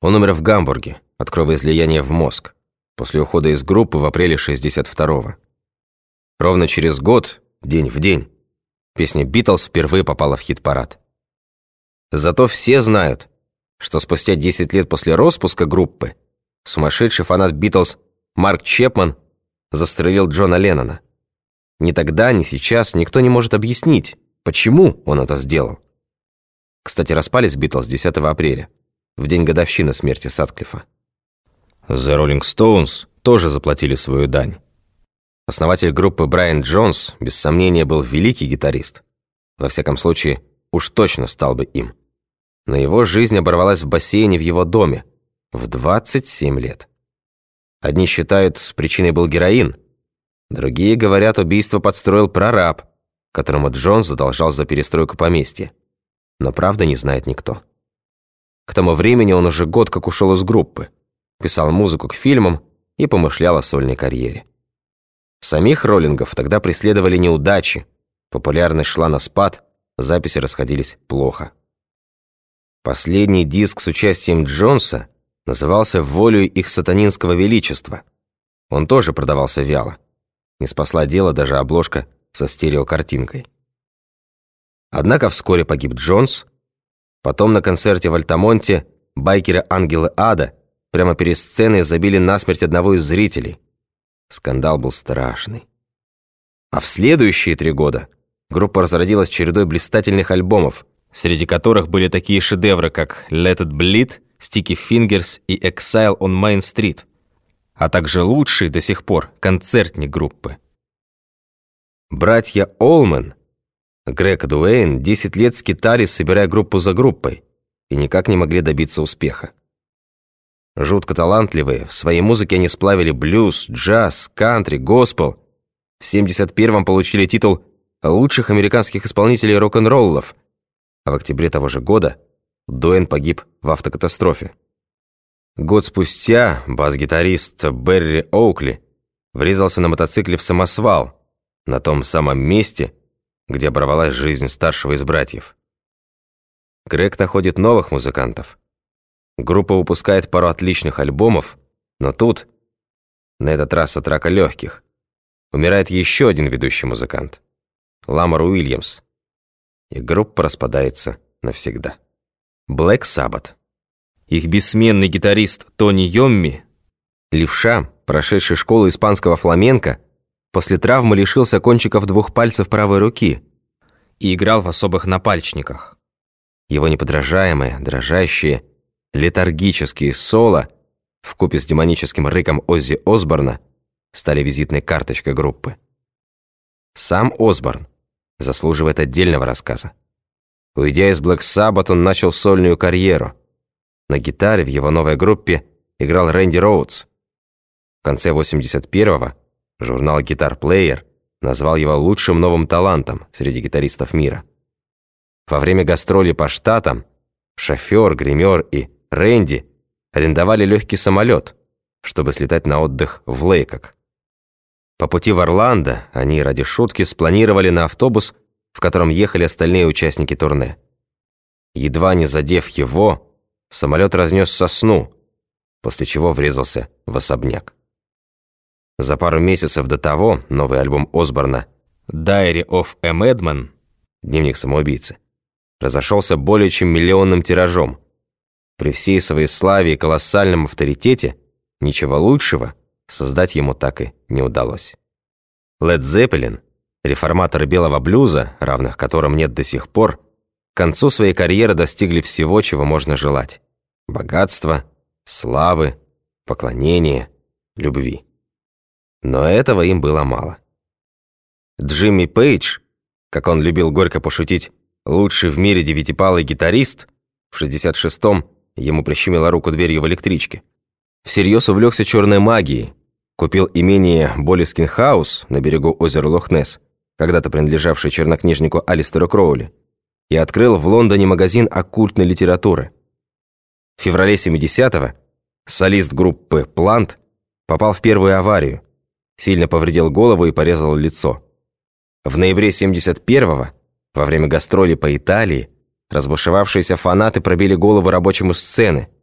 Он умер в Гамбурге от кровоизлияния в мозг после ухода из группы в апреле 62-го. Ровно через год, день в день, песня «Битлз» впервые попала в хит-парад. Зато все знают, что спустя 10 лет после распуска группы сумасшедший фанат «Битлз» Марк Чепман застрелил Джона Леннона. Ни тогда, ни сейчас никто не может объяснить, почему он это сделал. Кстати, распались «Битлз» 10 апреля, в день годовщины смерти Сатклифа. The Rolling Stones тоже заплатили свою дань. Основатель группы Брайан Джонс, без сомнения, был великий гитарист. Во всяком случае, уж точно стал бы им. Но его жизнь оборвалась в бассейне в его доме в 27 лет. Одни считают, причиной был героин, другие говорят, убийство подстроил прораб, которому Джонс задолжал за перестройку поместья. Но правда не знает никто. К тому времени он уже год как ушел из группы, писал музыку к фильмам и помышлял о сольной карьере. Самих роллингов тогда преследовали неудачи, популярность шла на спад, записи расходились плохо. Последний диск с участием Джонса назывался «Волею их сатанинского величества». Он тоже продавался вяло. Не спасла дело даже обложка со стереокартинкой. Однако вскоре погиб Джонс. Потом на концерте в Альтамонте байкеры «Ангелы Ада» прямо перед сценой забили насмерть одного из зрителей. Скандал был страшный. А в следующие три года группа разродилась чередой блистательных альбомов, среди которых были такие шедевры, как «Let It Bleed», «Sticky Fingers» и «Exile on Main Street», а также лучшие до сих пор концертник группы. Братья Олмен, Грег Дуэйн 10 лет скитались, собирая группу за группой, и никак не могли добиться успеха. Жутко талантливые, в своей музыке они сплавили блюз, джаз, кантри, госпел. В 71-м получили титул лучших американских исполнителей рок-н-роллов, а в октябре того же года Дуэйн погиб в автокатастрофе. Год спустя бас-гитарист Берри Оукли врезался на мотоцикле в самосвал, на том самом месте, где оборвалась жизнь старшего из братьев. Грег находит новых музыкантов. Группа выпускает пару отличных альбомов, но тут, на этот раз от рака легких, умирает еще один ведущий музыкант – Ламар Уильямс. И группа распадается навсегда. Black Sabbath. Их бессменный гитарист Тони Йомми, левша, прошедший школу испанского фламенко, после травмы лишился кончиков двух пальцев правой руки и играл в особых напальчниках. Его неподражаемые, дрожащие, летаргические соло вкупе с демоническим рыком Оззи Осборна стали визитной карточкой группы. Сам Осборн заслуживает отдельного рассказа. Уйдя из Black Sabbath, он начал сольную карьеру. На гитаре в его новой группе играл Рэнди Роудс. В конце 81-го журнал Guitar Player назвал его лучшим новым талантом среди гитаристов мира. Во время гастролей по штатам шофер, гример и Рэнди арендовали легкий самолет, чтобы слетать на отдых в Лейкок. По пути в Орландо они ради шутки спланировали на автобус в котором ехали остальные участники турне. Едва не задев его, самолет разнес сосну, после чего врезался в особняк. За пару месяцев до того новый альбом Осборна «Diary of a Madman» «Дневник самоубийцы» разошелся более чем миллионным тиражом. При всей своей славе и колоссальном авторитете ничего лучшего создать ему так и не удалось. Led Zeppelin Реформаторы белого блюза, равных которым нет до сих пор, к концу своей карьеры достигли всего, чего можно желать. Богатства, славы, поклонения, любви. Но этого им было мало. Джимми Пейдж, как он любил горько пошутить, лучший в мире девятипалый гитарист, в 66-м ему прищемило руку дверью в электричке, всерьез увлекся черной магией, купил имение Болискин Хаус на берегу озера Лохнесс, когда-то принадлежавший чернокнижнику Алистеру Кроули, и открыл в Лондоне магазин оккультной литературы. В феврале 70-го солист группы «Плант» попал в первую аварию, сильно повредил голову и порезал лицо. В ноябре 71-го, во время гастролей по Италии, разбушевавшиеся фанаты пробили голову рабочему сцены –